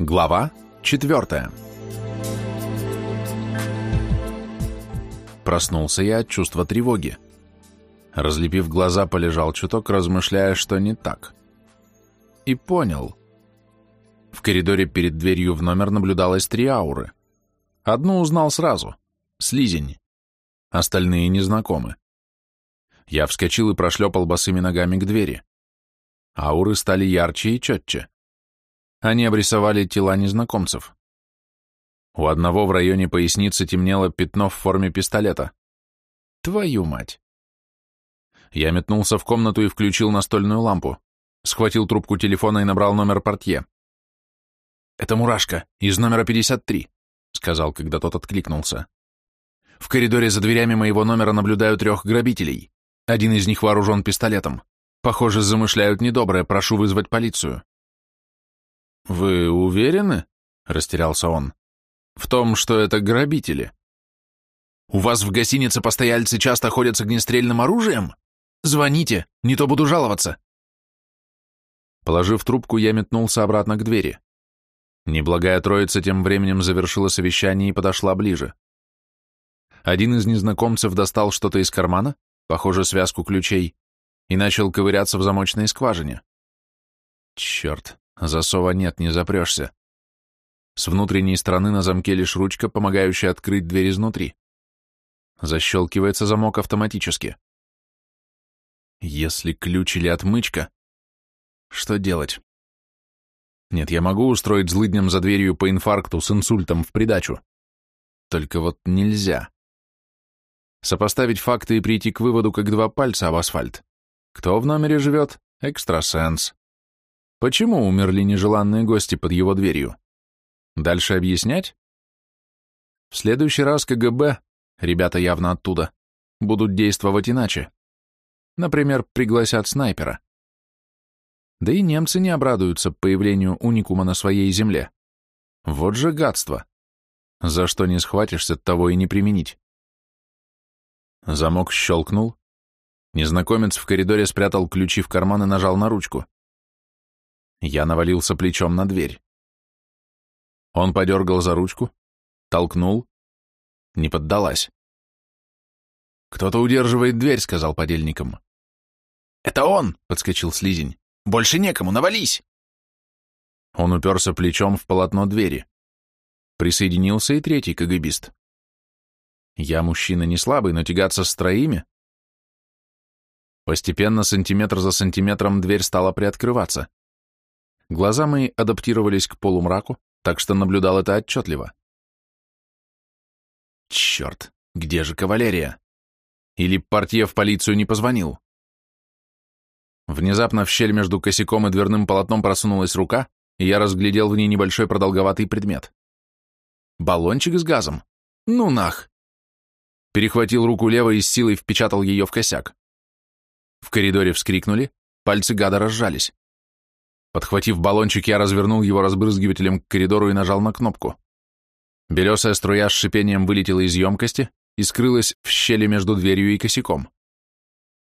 Глава четвертая. Проснулся я от чувства тревоги. Разлепив глаза, полежал чуток, размышляя, что не так. И понял. В коридоре перед дверью в номер наблюдалось три ауры. Одну узнал сразу — слизень. Остальные незнакомы. Я вскочил и прошлепал босыми ногами к двери. Ауры стали ярче и четче. Они обрисовали тела незнакомцев. У одного в районе поясницы темнело пятно в форме пистолета. Твою мать! Я метнулся в комнату и включил настольную лампу. Схватил трубку телефона и набрал номер портье. «Это Мурашка, из номера 53», — сказал, когда тот откликнулся. «В коридоре за дверями моего номера наблюдаю трех грабителей. Один из них вооружен пистолетом. Похоже, замышляют недоброе, прошу вызвать полицию». «Вы уверены?» — растерялся он. «В том, что это грабители». «У вас в гостинице постояльцы часто ходят с огнестрельным оружием? Звоните, не то буду жаловаться». Положив трубку, я метнулся обратно к двери. Неблагая троица тем временем завершила совещание и подошла ближе. Один из незнакомцев достал что-то из кармана, похоже, связку ключей, и начал ковыряться в замочной скважине. Черт, засова нет, не запрешься. С внутренней стороны на замке лишь ручка, помогающая открыть дверь изнутри. Защелкивается замок автоматически. Если ключ или отмычка, что делать? Нет, я могу устроить злыдням за дверью по инфаркту с инсультом в придачу. Только вот нельзя. Сопоставить факты и прийти к выводу, как два пальца об асфальт. Кто в номере живет? Экстрасенс. Почему умерли нежеланные гости под его дверью? Дальше объяснять? В следующий раз КГБ, ребята явно оттуда, будут действовать иначе. Например, пригласят снайпера. Да и немцы не обрадуются появлению уникума на своей земле. Вот же гадство. За что не схватишься, того и не применить. Замок щелкнул. Незнакомец в коридоре спрятал ключи в карман и нажал на ручку. Я навалился плечом на дверь. Он подергал за ручку, толкнул, не поддалась. «Кто-то удерживает дверь», — сказал подельникам. «Это он!» — подскочил слизень. Больше некому, навались!» Он уперся плечом в полотно двери. Присоединился и третий КГБист. Я мужчина не слабый, но тягаться с троими... Постепенно, сантиметр за сантиметром, дверь стала приоткрываться. Глаза мои адаптировались к полумраку, так что наблюдал это отчетливо. Черт, где же кавалерия? Или портье в полицию не позвонил? Внезапно в щель между косяком и дверным полотном просунулась рука, и я разглядел в ней небольшой продолговатый предмет. Баллончик с газом? Ну нах! Перехватил руку левой и с силой впечатал ее в косяк. В коридоре вскрикнули, пальцы гада разжались. Подхватив баллончик, я развернул его разбрызгивателем к коридору и нажал на кнопку. Белесая струя с шипением вылетела из емкости и скрылась в щели между дверью и косяком.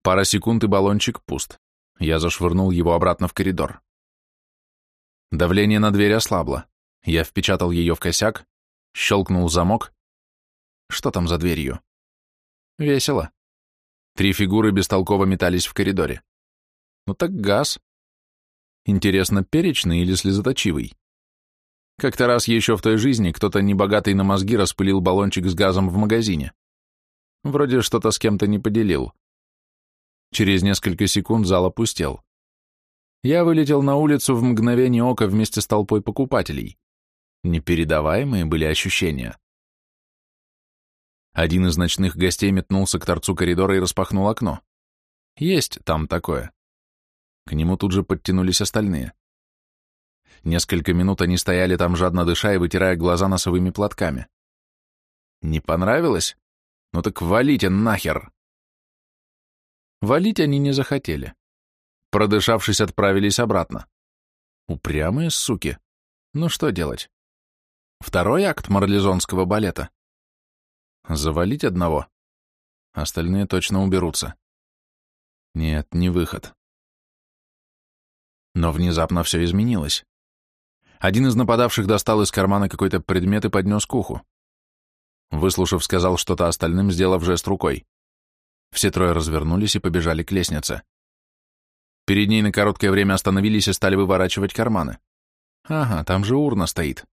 Пара секунд, и баллончик пуст. Я зашвырнул его обратно в коридор. Давление на дверь ослабло. Я впечатал ее в косяк, щелкнул замок. Что там за дверью? Весело. Три фигуры бестолково метались в коридоре. Ну так газ. Интересно, перечный или слезоточивый? Как-то раз еще в той жизни кто-то небогатый на мозги распылил баллончик с газом в магазине. Вроде что-то с кем-то не поделил. Через несколько секунд зал опустел. Я вылетел на улицу в мгновение ока вместе с толпой покупателей. Непередаваемые были ощущения. Один из ночных гостей метнулся к торцу коридора и распахнул окно. Есть там такое. К нему тут же подтянулись остальные. Несколько минут они стояли там, жадно дыша и вытирая глаза носовыми платками. Не понравилось? Ну так валите нахер! Валить они не захотели. Продышавшись, отправились обратно. Упрямые суки. Ну что делать? Второй акт марлезонского балета. Завалить одного. Остальные точно уберутся. Нет, не выход. Но внезапно все изменилось. Один из нападавших достал из кармана какой-то предмет и поднес к уху. Выслушав, сказал что-то остальным, сделав жест рукой. Все трое развернулись и побежали к лестнице. Перед ней на короткое время остановились и стали выворачивать карманы. Ага, там же урна стоит.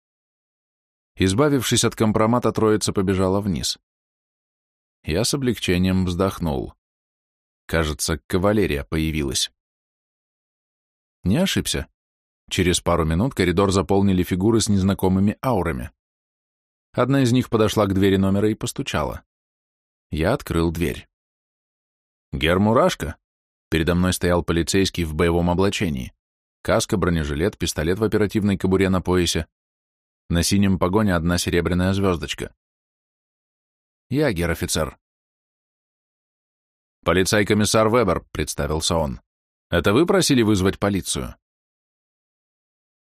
Избавившись от компромата, троица побежала вниз. Я с облегчением вздохнул. Кажется, кавалерия появилась. Не ошибся. Через пару минут коридор заполнили фигуры с незнакомыми аурами. Одна из них подошла к двери номера и постучала. Я открыл дверь. «Гермурашка!» Передо мной стоял полицейский в боевом облачении. Каска, бронежилет, пистолет в оперативной кобуре на поясе. На синем погоне одна серебряная звездочка. «Я гер-офицер». «Полицай-комиссар Вебер», — представился он. «Это вы просили вызвать полицию?»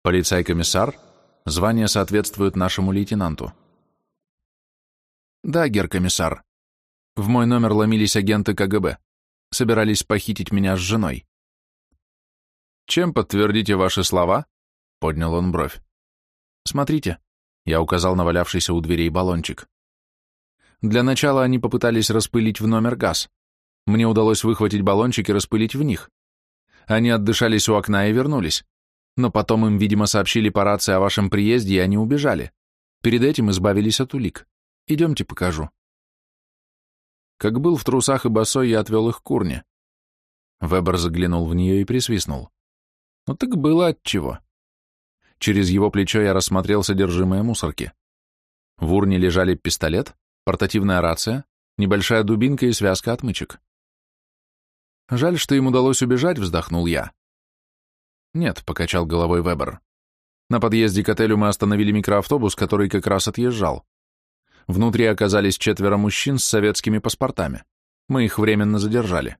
«Полицай-комиссар? Звание соответствует нашему лейтенанту». «Да, гер-комиссар. В мой номер ломились агенты КГБ. Собирались похитить меня с женой». «Чем подтвердите ваши слова?» — поднял он бровь. «Смотрите», — я указал на валявшийся у дверей баллончик. Для начала они попытались распылить в номер газ. Мне удалось выхватить баллончик и распылить в них. Они отдышались у окна и вернулись. Но потом им, видимо, сообщили по рации о вашем приезде, и они убежали. Перед этим избавились от улик. Идемте покажу. Как был в трусах и босой, я отвел их к урне. Вебер заглянул в нее и присвистнул. Ну так было отчего. Через его плечо я рассмотрел содержимое мусорки. В урне лежали пистолет, портативная рация, небольшая дубинка и связка отмычек. Жаль, что им удалось убежать, вздохнул я. Нет, покачал головой Вебер. На подъезде к отелю мы остановили микроавтобус, который как раз отъезжал. Внутри оказались четверо мужчин с советскими паспортами. Мы их временно задержали.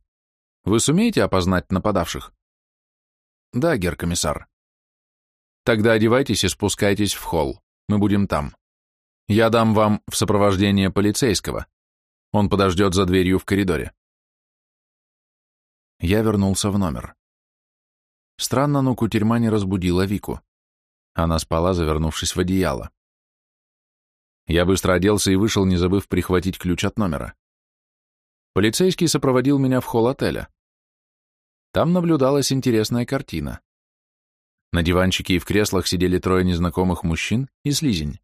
Вы сумеете опознать нападавших? Да, гер-комиссар. Тогда одевайтесь и спускайтесь в холл. Мы будем там. Я дам вам в сопровождение полицейского. Он подождет за дверью в коридоре. Я вернулся в номер. Странно, но кутерьма не разбудила Вику. Она спала, завернувшись в одеяло. Я быстро оделся и вышел, не забыв прихватить ключ от номера. Полицейский сопроводил меня в холл отеля. Там наблюдалась интересная картина. На диванчике и в креслах сидели трое незнакомых мужчин и слизень.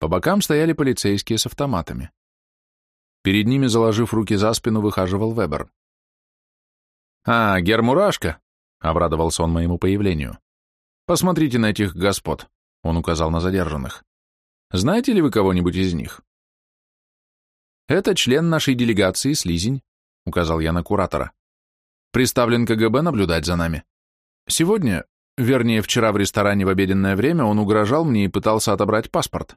По бокам стояли полицейские с автоматами. Перед ними, заложив руки за спину, выхаживал Вебер. «А, Гермурашка!» — обрадовался он моему появлению. «Посмотрите на этих господ», — он указал на задержанных. Знаете ли вы кого-нибудь из них? Это член нашей делегации Слизень, указал я на куратора. Приставлен КГБ наблюдать за нами. Сегодня, вернее, вчера в ресторане в обеденное время он угрожал мне и пытался отобрать паспорт.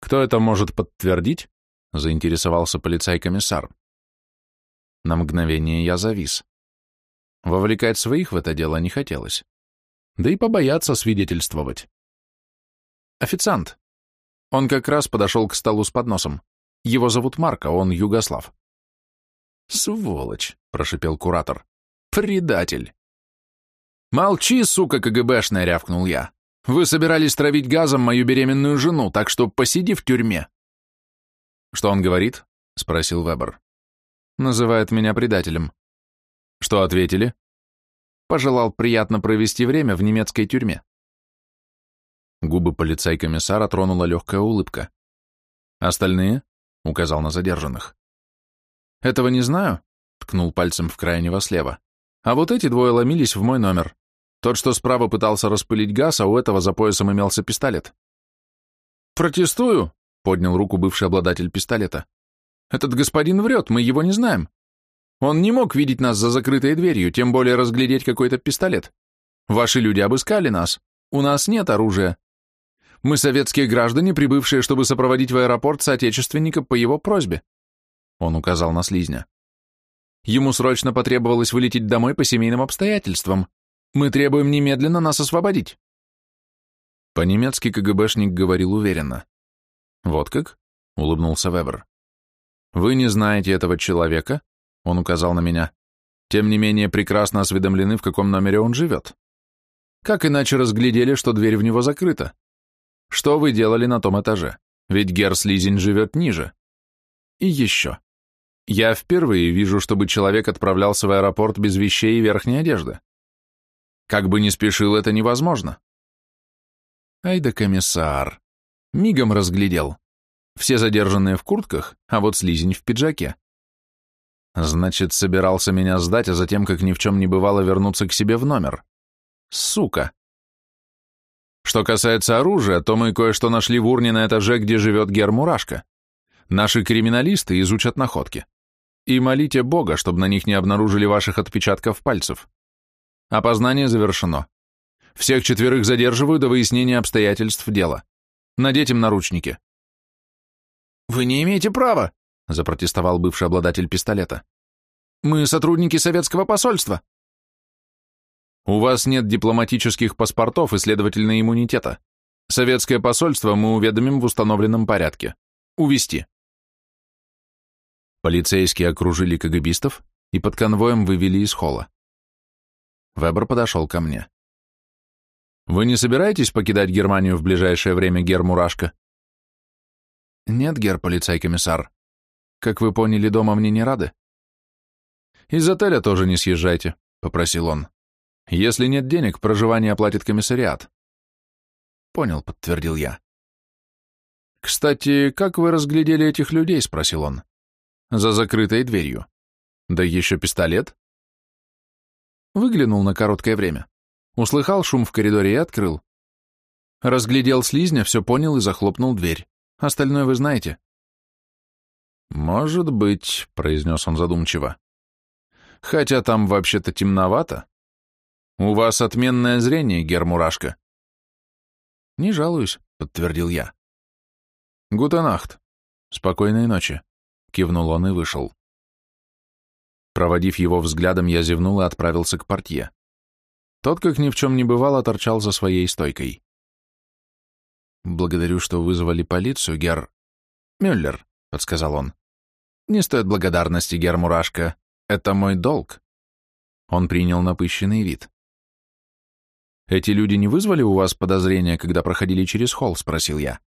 Кто это может подтвердить? заинтересовался полицай-комиссар. На мгновение я завис. Вовлекать своих в это дело не хотелось. Да и побояться свидетельствовать. Официант. Он как раз подошел к столу с подносом. Его зовут Марко, он югослав. «Сволочь!» — прошипел куратор. «Предатель!» «Молчи, сука КГБшная!» — рявкнул я. «Вы собирались травить газом мою беременную жену, так что посиди в тюрьме!» «Что он говорит?» — спросил Вебер. «Называет меня предателем». «Что ответили?» «Пожелал приятно провести время в немецкой тюрьме». Губы полицай-комиссара тронула легкая улыбка. «Остальные?» — указал на задержанных. «Этого не знаю», — ткнул пальцем в крайнего слева. «А вот эти двое ломились в мой номер. Тот, что справа пытался распылить газ, а у этого за поясом имелся пистолет». «Протестую», — поднял руку бывший обладатель пистолета. «Этот господин врет, мы его не знаем. Он не мог видеть нас за закрытой дверью, тем более разглядеть какой-то пистолет. Ваши люди обыскали нас. У нас нет оружия. Мы советские граждане, прибывшие, чтобы сопроводить в аэропорт соотечественника по его просьбе. Он указал на слизня. Ему срочно потребовалось вылететь домой по семейным обстоятельствам. Мы требуем немедленно нас освободить. По-немецки КГБшник говорил уверенно. Вот как? Улыбнулся Вебер. Вы не знаете этого человека? Он указал на меня. Тем не менее, прекрасно осведомлены, в каком номере он живет. Как иначе разглядели, что дверь в него закрыта? Что вы делали на том этаже? Ведь Герр Слизень живет ниже. И еще. Я впервые вижу, чтобы человек отправлялся в аэропорт без вещей и верхней одежды. Как бы ни спешил, это невозможно. Ай да комиссар. Мигом разглядел. Все задержанные в куртках, а вот слизень в пиджаке. Значит, собирался меня сдать, а затем, как ни в чем не бывало, вернуться к себе в номер. Сука. Что касается оружия, то мы кое-что нашли в урне на этаже, где живет Гер Мурашко. Наши криминалисты изучат находки. И молите Бога, чтобы на них не обнаружили ваших отпечатков пальцев. Опознание завершено. Всех четверых задерживаю до выяснения обстоятельств дела. Надеть им наручники. «Вы не имеете права!» — запротестовал бывший обладатель пистолета. «Мы сотрудники советского посольства». «У вас нет дипломатических паспортов и, следовательно, иммунитета. Советское посольство мы уведомим в установленном порядке. Увести». Полицейские окружили КГБистов и под конвоем вывели из холла. Вебер подошел ко мне. «Вы не собираетесь покидать Германию в ближайшее время, Гер Мурашко?» «Нет, Гер, полицай-комиссар. Как вы поняли, дома мне не рады?» «Из отеля тоже не съезжайте», — попросил он. «Если нет денег, проживание оплатит комиссариат». «Понял», — подтвердил я. «Кстати, как вы разглядели этих людей?» — спросил он. «За закрытой дверью. Да еще пистолет?» Выглянул на короткое время. Услыхал шум в коридоре и открыл. Разглядел слизня, все понял и захлопнул дверь. Остальное вы знаете. «Может быть», — произнес он задумчиво. «Хотя там вообще-то темновато. У вас отменное зрение, Гермурашка». «Не жалуюсь», — подтвердил я. «Гутенахт. Спокойной ночи», — кивнул он и вышел. Проводив его взглядом, я зевнул и отправился к портье. Тот, как ни в чем не бывало, торчал за своей стойкой. «Благодарю, что вызвали полицию, Гер...» «Мюллер», — подсказал он. «Не стоит благодарности, Гер Мурашка. Это мой долг». Он принял напыщенный вид. «Эти люди не вызвали у вас подозрения, когда проходили через холл?» — спросил я.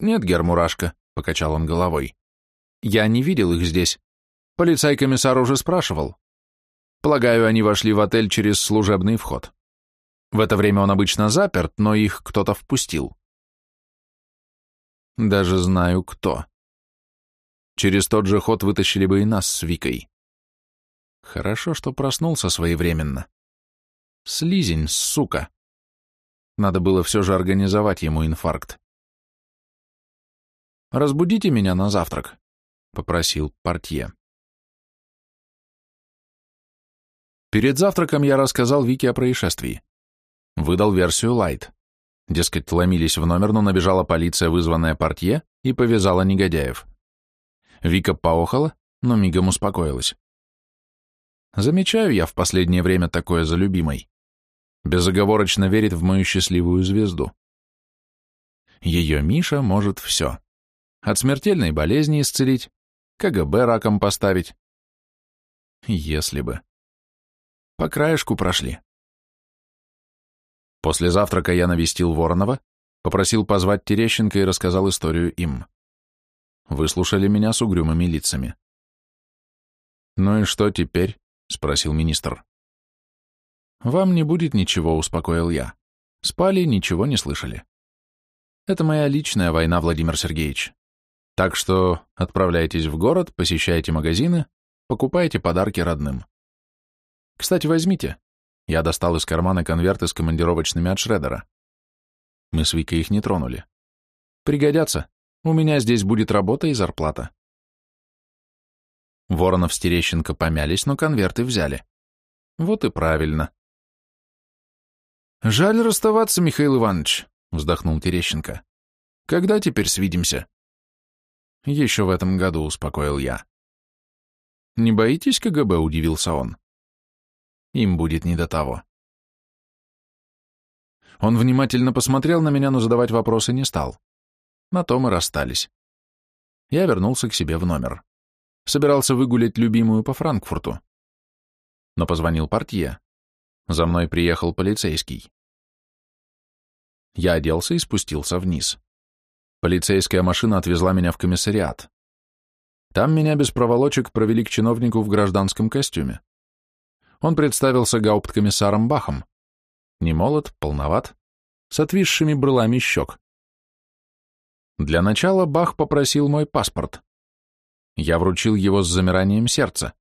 «Нет, Гер Мурашка», — покачал он головой. «Я не видел их здесь. Полицай-комиссар уже спрашивал. Полагаю, они вошли в отель через служебный вход. В это время он обычно заперт, но их кто-то впустил. Даже знаю, кто. Через тот же ход вытащили бы и нас с Викой. Хорошо, что проснулся своевременно. Слизень, сука. Надо было все же организовать ему инфаркт. «Разбудите меня на завтрак», — попросил портье. Перед завтраком я рассказал Вике о происшествии. Выдал версию Лайт. Дескать, ломились в номер, но набежала полиция, вызванная портье, и повязала негодяев. Вика поохала, но мигом успокоилась. Замечаю я в последнее время такое за любимой. Безоговорочно верит в мою счастливую звезду. Ее Миша может все. От смертельной болезни исцелить, КГБ раком поставить. Если бы. По краешку прошли. После завтрака я навестил Воронова, попросил позвать Терещенко и рассказал историю им. Выслушали меня с угрюмыми лицами. «Ну и что теперь?» — спросил министр. «Вам не будет ничего», — успокоил я. «Спали, ничего не слышали. Это моя личная война, Владимир Сергеевич. Так что отправляйтесь в город, посещайте магазины, покупайте подарки родным. Кстати, возьмите, я достал из кармана конверты с командировочными от Шредера. Мы с Викой их не тронули. Пригодятся. У меня здесь будет работа и зарплата. Воронов с Терещенко помялись, но конверты взяли. Вот и правильно. «Жаль расставаться, Михаил Иванович», — вздохнул Терещенко. «Когда теперь свидимся?» «Еще в этом году», — успокоил я. «Не боитесь КГБ?» — удивился он. Им будет не до того. Он внимательно посмотрел на меня, но задавать вопросы не стал. На то мы расстались. Я вернулся к себе в номер. Собирался выгулять любимую по Франкфурту. Но позвонил портье. За мной приехал полицейский. Я оделся и спустился вниз. Полицейская машина отвезла меня в комиссариат. Там меня без проволочек провели к чиновнику в гражданском костюме. Он представился гаупткомиссаром Бахом. Не молод, полноват, с отвисшими брылами щек. Для начала Бах попросил мой паспорт. Я вручил его с замиранием сердца.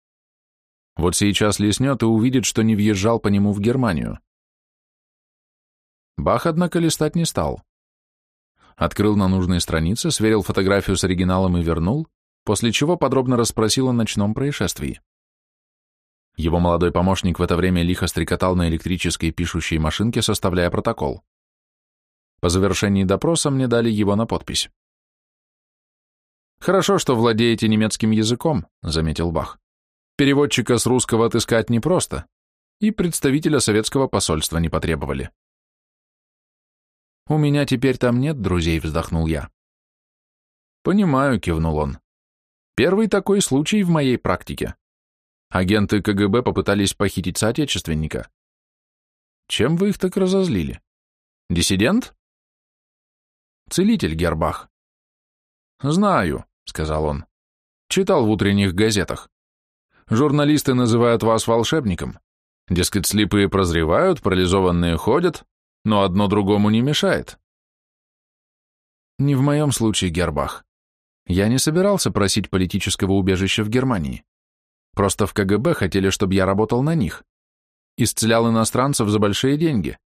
Вот сейчас леснет и увидит, что не въезжал по нему в Германию. Бах, однако, листать не стал. Открыл на нужной странице, сверил фотографию с оригиналом и вернул, после чего подробно расспросил о ночном происшествии. Его молодой помощник в это время лихо стрекотал на электрической пишущей машинке, составляя протокол. По завершении допроса мне дали его на подпись. «Хорошо, что владеете немецким языком», — заметил Бах. «Переводчика с русского отыскать непросто, и представителя советского посольства не потребовали». «У меня теперь там нет друзей», — вздохнул я. «Понимаю», — кивнул он. «Первый такой случай в моей практике. Агенты КГБ попытались похитить соотечественника. Чем вы их так разозлили? Диссидент? Целитель Гербах. Знаю, сказал он. Читал в утренних газетах. Журналисты называют вас волшебником. Дескать, слепые прозревают, парализованные ходят, но одно другому не мешает. Не в моем случае, Гербах. Я не собирался просить политического убежища в Германии. Просто в КГБ хотели, чтобы я работал на них. Исцелял иностранцев за большие деньги.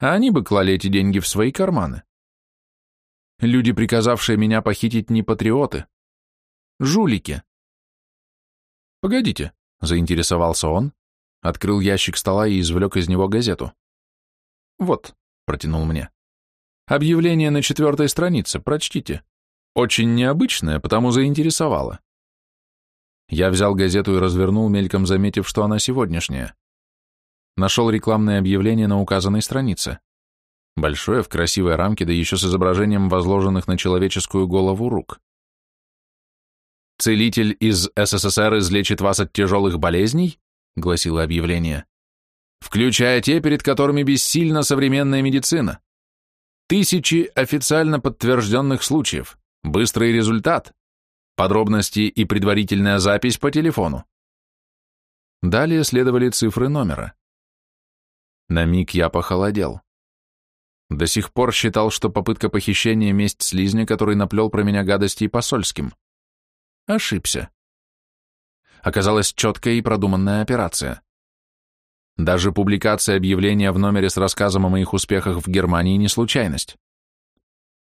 А они бы клали эти деньги в свои карманы. Люди, приказавшие меня похитить, не патриоты. Жулики. Погодите, заинтересовался он, открыл ящик стола и извлек из него газету. Вот, протянул мне. Объявление на четвертой странице, прочтите. Очень необычное, потому заинтересовало. Я взял газету и развернул, мельком заметив, что она сегодняшняя. Нашел рекламное объявление на указанной странице. Большое, в красивой рамке, да еще с изображением возложенных на человеческую голову рук. «Целитель из СССР излечит вас от тяжелых болезней?» — гласило объявление. «Включая те, перед которыми бессильна современная медицина. Тысячи официально подтвержденных случаев. Быстрый результат. Подробности и предварительная запись по телефону. Далее следовали цифры номера. На миг я похолодел. До сих пор считал, что попытка похищения — месть слизня, который наплел про меня гадости и посольским. Ошибся. Оказалась четкая и продуманная операция. Даже публикация объявления в номере с рассказом о моих успехах в Германии не случайность.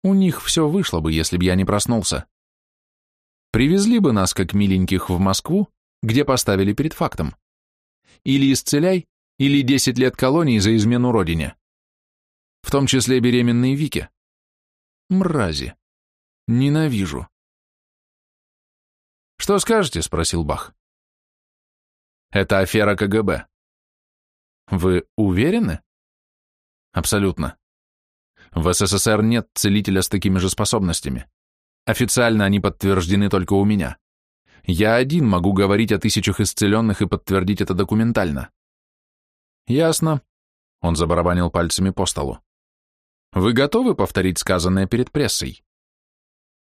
У них все вышло бы, если б я не проснулся. Привезли бы нас, как миленьких, в Москву, где поставили перед фактом. Или исцеляй, или 10 лет колонии за измену родине. В том числе беременной Вике. Мрази. Ненавижу. «Что скажете?» — спросил Бах. «Это афера КГБ». «Вы уверены?» «Абсолютно. В СССР нет целителя с такими же способностями. Официально они подтверждены только у меня. Я один могу говорить о тысячах исцеленных и подтвердить это документально. Ясно. Он забарабанил пальцами по столу. Вы готовы повторить сказанное перед прессой?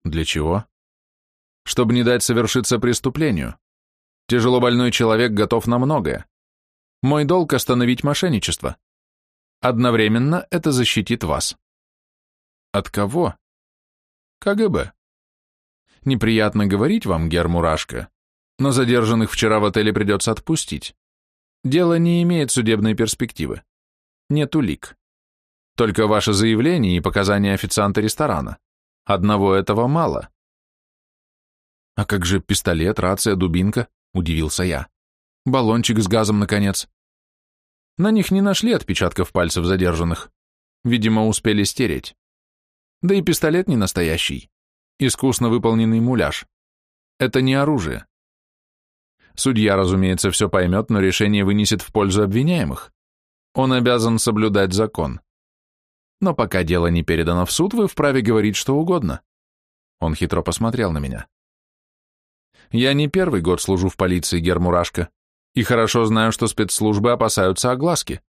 Для чего? Чтобы не дать совершиться преступлению. Тяжело больной человек готов на многое. Мой долг остановить мошенничество. Одновременно это защитит вас. От кого? КГБ. Неприятно говорить вам, Гер Мурашко, но задержанных вчера в отеле придется отпустить. Дело не имеет судебной перспективы. Нет улик. Только ваше заявление и показания официанта ресторана. Одного этого мало. А как же пистолет, рация, дубинка? Удивился я. Баллончик с газом, наконец. На них не нашли отпечатков пальцев задержанных. Видимо, успели стереть. Да и пистолет не настоящий. Искусно выполненный муляж. Это не оружие. Судья, разумеется, все поймет, но решение вынесет в пользу обвиняемых. Он обязан соблюдать закон. Но пока дело не передано в суд, вы вправе говорить что угодно. Он хитро посмотрел на меня. Я не первый год служу в полиции, Гермурашка. И хорошо знаю, что спецслужбы опасаются огласки.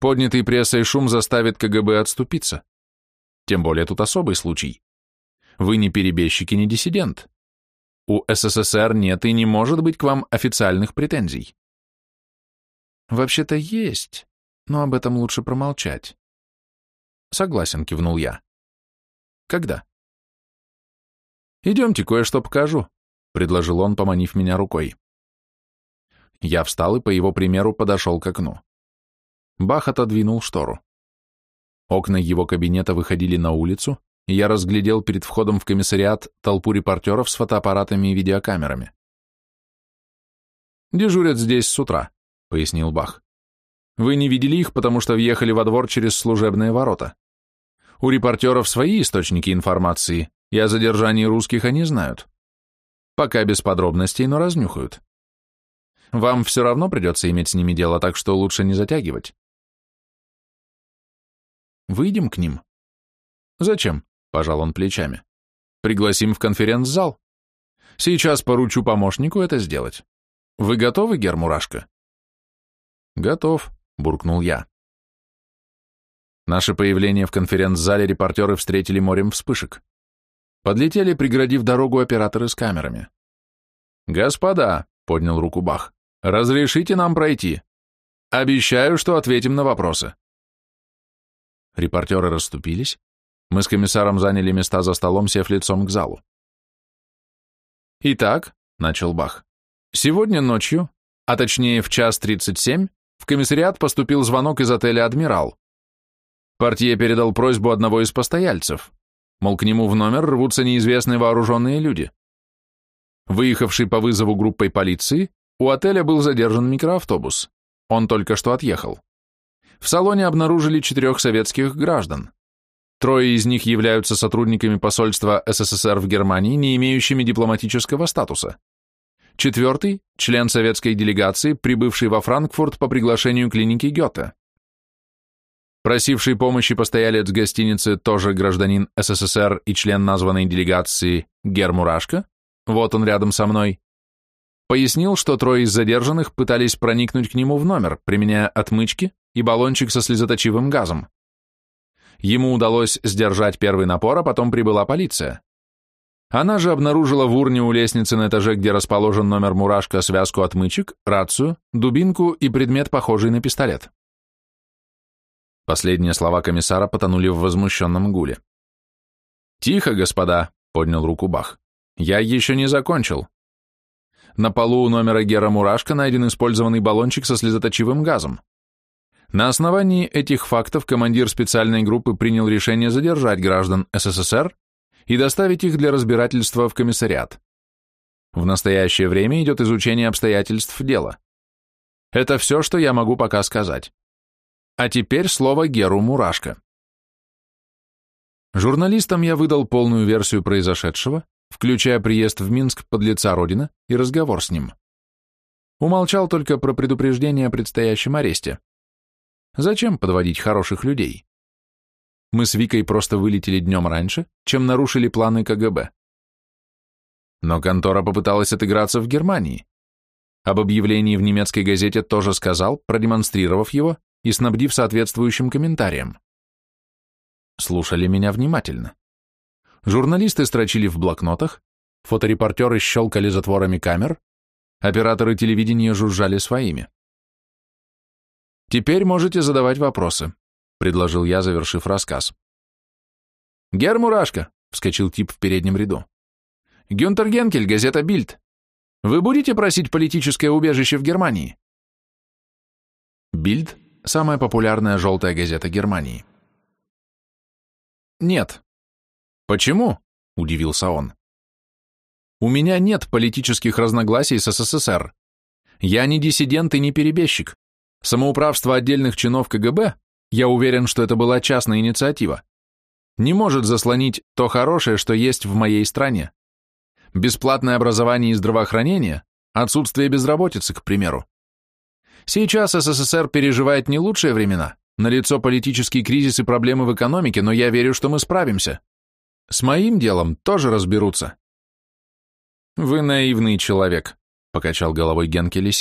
Поднятый прессой шум заставит КГБ отступиться. Тем более тут особый случай. Вы не перебежчик и не диссидент. У СССР нет и не может быть к вам официальных претензий. Вообще-то есть, но об этом лучше промолчать. Согласен, кивнул я. Когда? Идемте, кое-что покажу, предложил он, поманив меня рукой. Я встал и по его примеру подошел к окну. Бах отодвинул штору. Окна его кабинета выходили на улицу, я разглядел перед входом в комиссариат толпу репортеров с фотоаппаратами и видеокамерами. «Дежурят здесь с утра», — пояснил Бах. «Вы не видели их, потому что въехали во двор через служебные ворота. У репортеров свои источники информации, и о задержании русских они знают. Пока без подробностей, но разнюхают. Вам все равно придется иметь с ними дело, так что лучше не затягивать. Выйдем к ним. Зачем? Пожал он плечами. Пригласим в конференц-зал. Сейчас поручу помощнику это сделать. Вы готовы, Гермурашка? Готов, буркнул я. Наше появление в конференц-зале репортеры встретили морем вспышек. Подлетели, преградив дорогу операторы с камерами. «Господа», — поднял руку Бах, — «разрешите нам пройти. Обещаю, что ответим на вопросы». Репортеры расступились. Мы с комиссаром заняли места за столом, сев лицом к залу. «Итак», — начал Бах, — «сегодня ночью, а точнее в час тридцать семь, в комиссариат поступил звонок из отеля «Адмирал». Портье передал просьбу одного из постояльцев, мол, к нему в номер рвутся неизвестные вооруженные люди. Выехавший по вызову группой полиции, у отеля был задержан микроавтобус. Он только что отъехал. В салоне обнаружили четырех советских граждан. Трое из них являются сотрудниками посольства СССР в Германии, не имеющими дипломатического статуса. Четвертый – член советской делегации, прибывший во Франкфурт по приглашению клиники Гёте. Просивший помощи постоялец гостиницы тоже гражданин СССР и член названной делегации Гермурашка, вот он рядом со мной, пояснил, что трое из задержанных пытались проникнуть к нему в номер, применяя отмычки и баллончик со слезоточивым газом. Ему удалось сдержать первый напор, а потом прибыла полиция. Она же обнаружила в урне у лестницы на этаже, где расположен номер мурашка, связку отмычек, рацию, дубинку и предмет, похожий на пистолет. Последние слова комиссара потонули в возмущенном гуле. «Тихо, господа!» — поднял руку Бах. «Я еще не закончил. На полу у номера Гера Мурашка найден использованный баллончик со слезоточивым газом. На основании этих фактов командир специальной группы принял решение задержать граждан СССР и доставить их для разбирательства в комиссариат. В настоящее время идет изучение обстоятельств дела. Это все, что я могу пока сказать. А теперь слово Геру Мурашко. Журналистам я выдал полную версию произошедшего, включая приезд в Минск под лица Родина и разговор с ним. Умолчал только про предупреждение о предстоящем аресте. Зачем подводить хороших людей? Мы с Викой просто вылетели днем раньше, чем нарушили планы КГБ. Но контора попыталась отыграться в Германии. Об объявлении в немецкой газете тоже сказал, продемонстрировав его и снабдив соответствующим комментарием. Слушали меня внимательно. Журналисты строчили в блокнотах, фоторепортеры щелкали затворами камер, операторы телевидения жужжали своими. «Теперь можете задавать вопросы», — предложил я, завершив рассказ. «Гер Мурашко», — вскочил тип в переднем ряду. «Гюнтер Генкель, газета «Бильд». Вы будете просить политическое убежище в Германии?» «Бильд» — самая популярная желтая газета Германии. «Нет». «Почему?» — удивился он. «У меня нет политических разногласий с СССР. Я не диссидент и не перебежчик. Самоуправство отдельных чинов КГБ, я уверен, что это была частная инициатива, не может заслонить то хорошее, что есть в моей стране. Бесплатное образование и здравоохранение, отсутствие безработицы, к примеру. Сейчас СССР переживает не лучшие времена, налицо политический кризис и проблемы в экономике, но я верю, что мы справимся. С моим делом тоже разберутся. Вы наивный человек, покачал головой Генкель и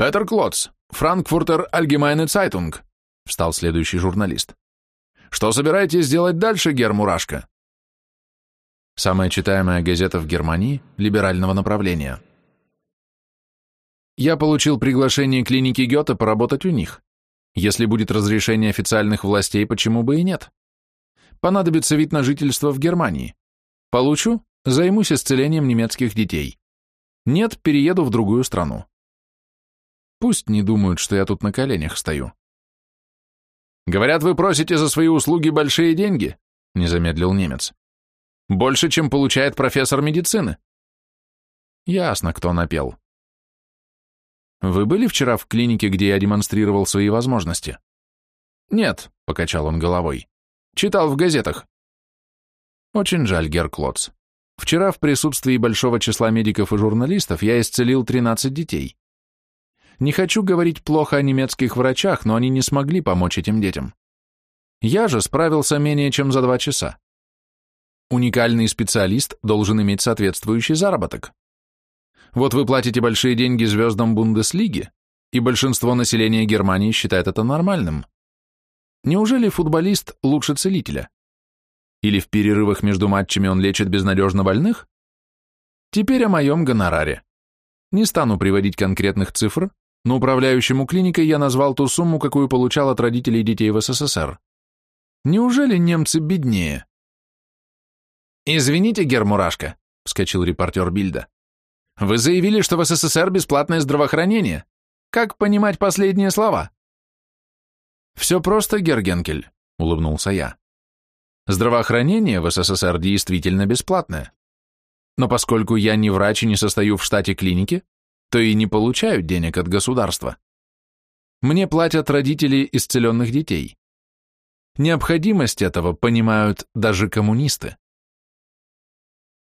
сел. «Этер Клотц, Франкфуртер Allgemeine Zeitung», — встал следующий журналист. «Что собираетесь делать дальше, Гер Мурашко?» Самая читаемая газета в Германии либерального направления. Я получил приглашение клиники Гёте поработать у них. Если будет разрешение официальных властей, почему бы и нет? Понадобится вид на жительство в Германии. Получу, займусь исцелением немецких детей. Нет, перееду в другую страну. Пусть не думают, что я тут на коленях стою. Говорят, вы просите за свои услуги большие деньги, не замедлил немец. Больше, чем получает профессор медицины. Ясно, кто напел. Вы были вчера в клинике, где я демонстрировал свои возможности? Нет, покачал он головой. Читал в газетах. Очень жаль, Герклотс. Вчера в присутствии большого числа медиков и журналистов я исцелил 13 детей. Не хочу говорить плохо о немецких врачах, но они не смогли помочь этим детям. Я же справился менее чем за два часа. Уникальный специалист должен иметь соответствующий заработок. Вот вы платите большие деньги звездам Бундеслиги, и большинство населения Германии считает это нормальным. Неужели футболист лучше целителя? Или в перерывах между матчами он лечит безнадежно больных? Теперь о моем гонораре. Не стану приводить конкретных цифр, но управляющему клиникой я назвал ту сумму, какую получал от родителей детей в СССР. Неужели немцы беднее? «Извините, Гермурашка», — вскочил репортер Бильда. Вы заявили, что в СССР бесплатное здравоохранение. Как понимать последние слова? Все просто, Гергенкель, улыбнулся я. Здравоохранение в СССР действительно бесплатное. Но поскольку я не врач и не состою в штате клиники, то и не получаю денег от государства. Мне платят родители исцеленных детей. Необходимость этого понимают даже коммунисты.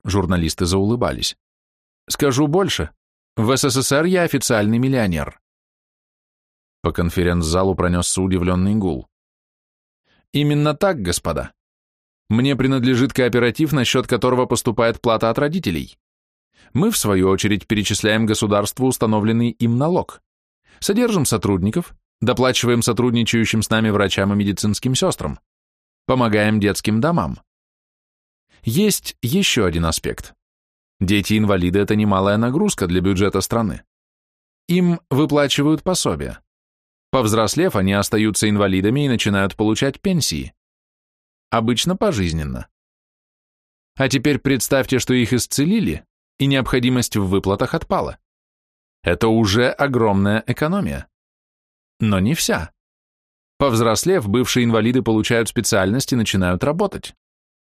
Журналисты заулыбались. Скажу больше. В СССР я официальный миллионер. По конференц-залу пронесся удивленный гул. Именно так, господа. Мне принадлежит кооператив, на счет которого поступает плата от родителей. Мы, в свою очередь, перечисляем государству установленный им налог. Содержим сотрудников, доплачиваем сотрудничающим с нами врачам и медицинским сестрам. Помогаем детским домам. Есть еще один аспект. Дети-инвалиды – это немалая нагрузка для бюджета страны. Им выплачивают пособия. Повзрослев, они остаются инвалидами и начинают получать пенсии. Обычно пожизненно. А теперь представьте, что их исцелили, и необходимость в выплатах отпала. Это уже огромная экономия. Но не вся. Повзрослев, бывшие инвалиды получают специальность и начинают работать.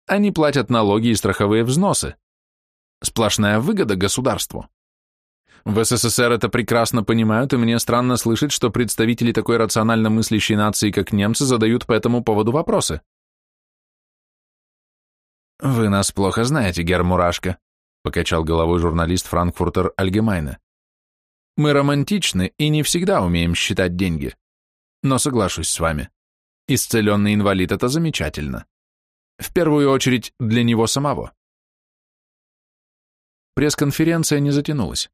Они платят налоги и страховые взносы, Сплошная выгода государству. В СССР это прекрасно понимают, и мне странно слышать, что представители такой рационально мыслящей нации, как немцы, задают по этому поводу вопросы. «Вы нас плохо знаете, Герр Мурашко», — покачал головой журналист Франкфуртер Альгемайна. «Мы романтичны и не всегда умеем считать деньги. Но соглашусь с вами. Исцеленный инвалид — это замечательно. В первую очередь для него самого. Пресс-конференция не затянулась.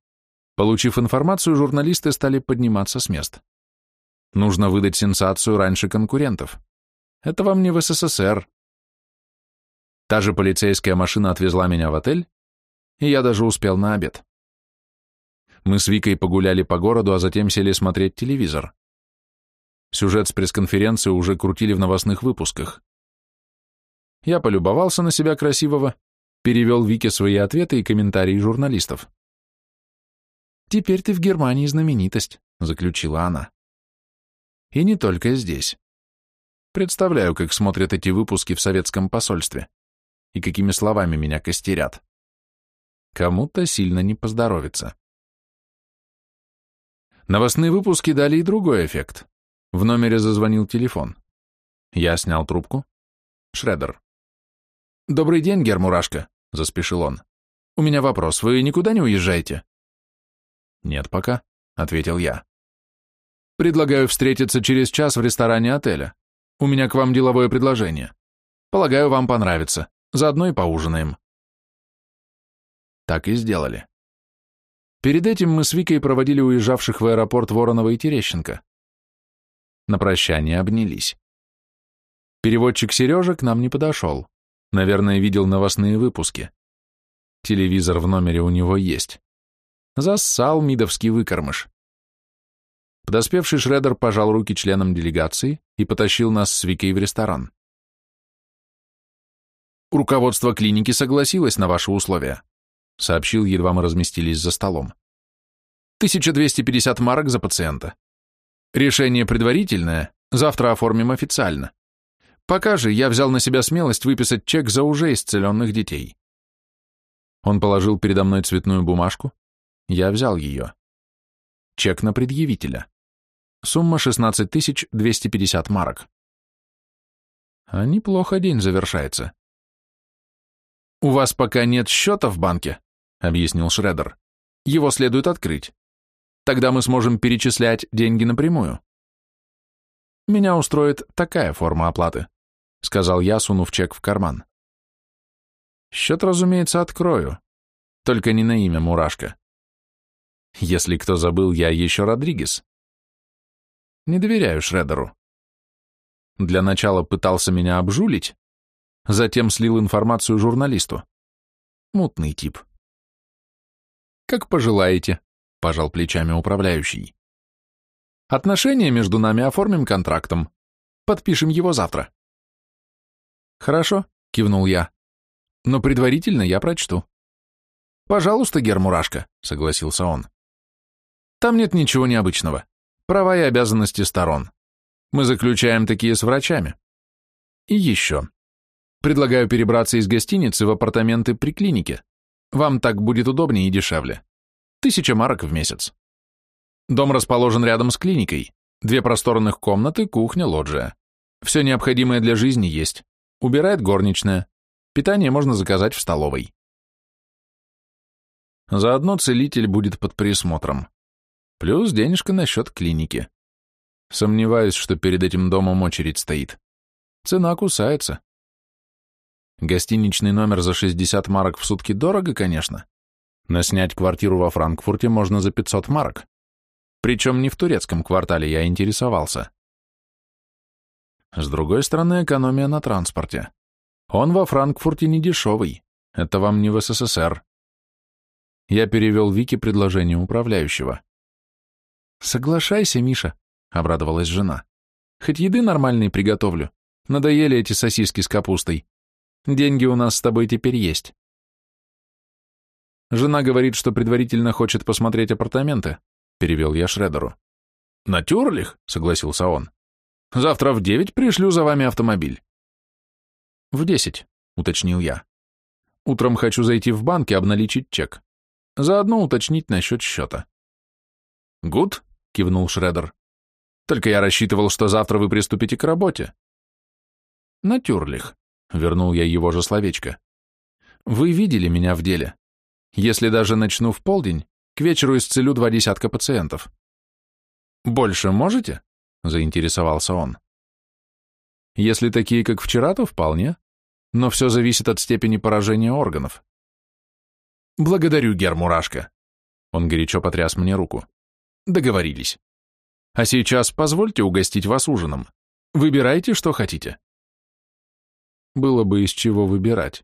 Получив информацию, журналисты стали подниматься с мест. Нужно выдать сенсацию раньше конкурентов. Это вам не в СССР. Та же полицейская машина отвезла меня в отель, и я даже успел на обед. Мы с Викой погуляли по городу, а затем сели смотреть телевизор. Сюжет с пресс-конференции уже крутили в новостных выпусках. Я полюбовался на себя красивого перевел Вике свои ответы и комментарии журналистов. «Теперь ты в Германии знаменитость», — заключила она. «И не только здесь. Представляю, как смотрят эти выпуски в советском посольстве и какими словами меня костерят. Кому-то сильно не поздоровится». Новостные выпуски дали и другой эффект. В номере зазвонил телефон. Я снял трубку. Шредер. «Добрый день, Гермурашка», — заспешил он. «У меня вопрос. Вы никуда не уезжаете?» «Нет пока», — ответил я. «Предлагаю встретиться через час в ресторане отеля. У меня к вам деловое предложение. Полагаю, вам понравится. Заодно и поужинаем». Так и сделали. Перед этим мы с Викой проводили уезжавших в аэропорт Воронова и Терещенко. На прощание обнялись. Переводчик Сережа к нам не подошел. Наверное, видел новостные выпуски. Телевизор в номере у него есть. Зассал мидовский выкормыш. Подоспевший Шредер пожал руки членам делегации и потащил нас с Викой в ресторан. «Руководство клиники согласилось на ваши условия», сообщил, едва мы разместились за столом. 1250 марок за пациента. Решение предварительное, завтра оформим официально. Пока же я взял на себя смелость выписать чек за уже исцеленных детей. Он положил передо мной цветную бумажку, я взял ее. Чек на предъявителя. Сумма 16 250 марок. А неплохо день завершается. «У вас пока нет счета в банке», — объяснил Шредер. «Его следует открыть. Тогда мы сможем перечислять деньги напрямую». «Меня устроит такая форма оплаты», — сказал я, сунув чек в карман. «Счет, разумеется, открою. Только не на имя Мурашка. Если кто забыл, я еще Родригес. Не доверяю Шредеру. Для начала пытался меня обжулить, затем слил информацию журналисту. Мутный тип. Как пожелаете, пожал плечами управляющий. Отношения между нами оформим контрактом. Подпишем его завтра. Хорошо, кивнул я. Но предварительно я прочту. Пожалуйста, Гермурашка, согласился он. Там нет ничего необычного. Права и обязанности сторон. Мы заключаем такие с врачами. И еще. Предлагаю перебраться из гостиницы в апартаменты при клинике. Вам так будет удобнее и дешевле. Тысяча марок в месяц. Дом расположен рядом с клиникой. Две просторных комнаты, кухня, лоджия. Все необходимое для жизни есть. Убирает горничная. Питание можно заказать в столовой. Заодно целитель будет под присмотром. Плюс денежка на счет клиники. Сомневаюсь, что перед этим домом очередь стоит. Цена кусается. Гостиничный номер за 60 марок в сутки дорого, конечно, но снять квартиру во Франкфурте можно за 500 марок. Причем не в турецком квартале я интересовался. С другой стороны, экономия на транспорте. Он во Франкфурте не дешевый, это вам не в СССР. Я перевел Вики предложение управляющего. «Соглашайся, Миша», — обрадовалась жена. «Хоть еды нормальной приготовлю. Надоели эти сосиски с капустой. Деньги у нас с тобой теперь есть». Жена говорит, что предварительно хочет посмотреть апартаменты, перевел я Шредеру. «Натюрлих», — согласился он. «Завтра в девять пришлю за вами автомобиль». «В десять», — уточнил я. «Утром хочу зайти в банк и обналичить чек. Заодно уточнить насчет счета». «Гуд», — кивнул Шредер. «Только я рассчитывал, что завтра вы приступите к работе». «Натюрлих», — вернул я его же словечко. «Вы видели меня в деле. Если даже начну в полдень, к вечеру исцелю два десятка пациентов». «Больше можете?» — заинтересовался он. «Если такие, как вчера, то вполне, но все зависит от степени поражения органов». «Благодарю, Гермурашка», — он горячо потряс мне руку. Договорились. А сейчас позвольте угостить вас ужином. Выбирайте, что хотите. Было бы из чего выбирать.